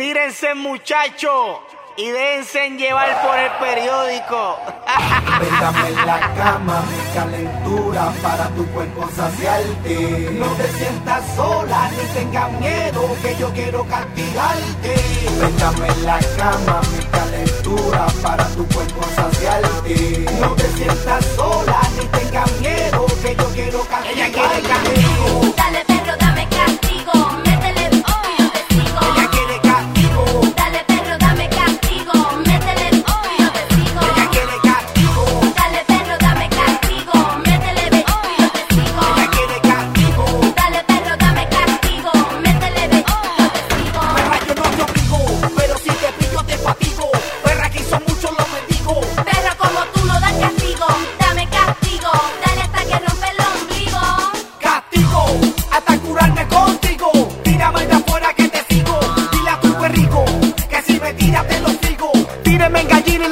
Tírense muchachos y déjense llevar por el periódico. Véndame en la cama, mi calentura para tu cuerpo saciarte. No te sientas sola ni tengas miedo que yo quiero castigarte. Véndame en la cama, mi calentura para tu cuerpo saciarte. No te sientas sola ni tengas miedo que yo quiero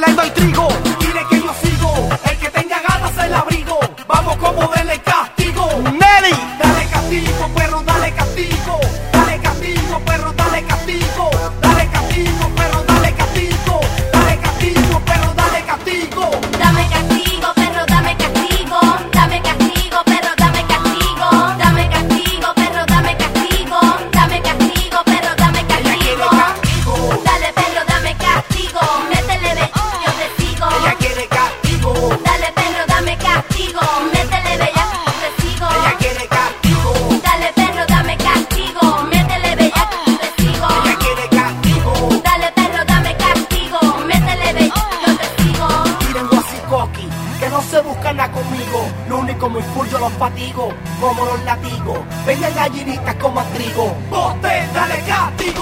Le doy trigo. Dile que yo sigo. El que tenga ganas el abrigo. Vamos como dele no se buscan nada conmigo. Lo único muy full yo los fatigo, como los latigos. Vengan gallinitas como trigo. Bote, dale castigo.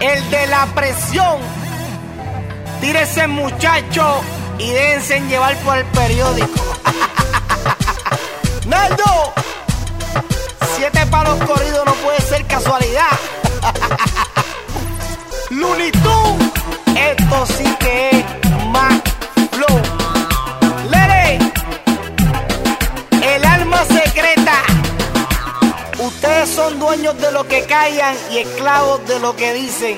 El de la presión. Tírese muchacho y déjense llevar por el periódico. Naldo. Siete palos corridos no puede ser casualidad. Tunes. Esto sí que es son dueños de lo que callan y esclavos de lo que dicen.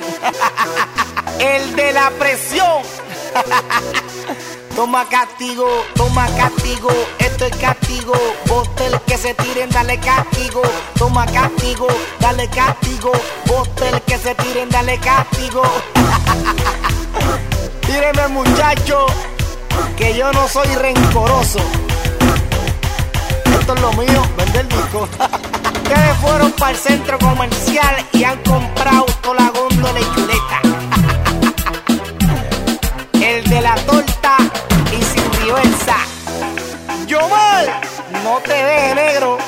El de la presión. Toma castigo, toma castigo, esto es castigo. Bostel que se tiren, dale castigo. Toma castigo, dale castigo. Bostel que se tiren, dale castigo. Tíreme muchacho, que yo no soy rencoroso. Esto es lo mío, vender disco. El centro comercial y han comprado toda la góndola y chuleta. El de la torta y sin reversa. Yo mal, no te dejes negro.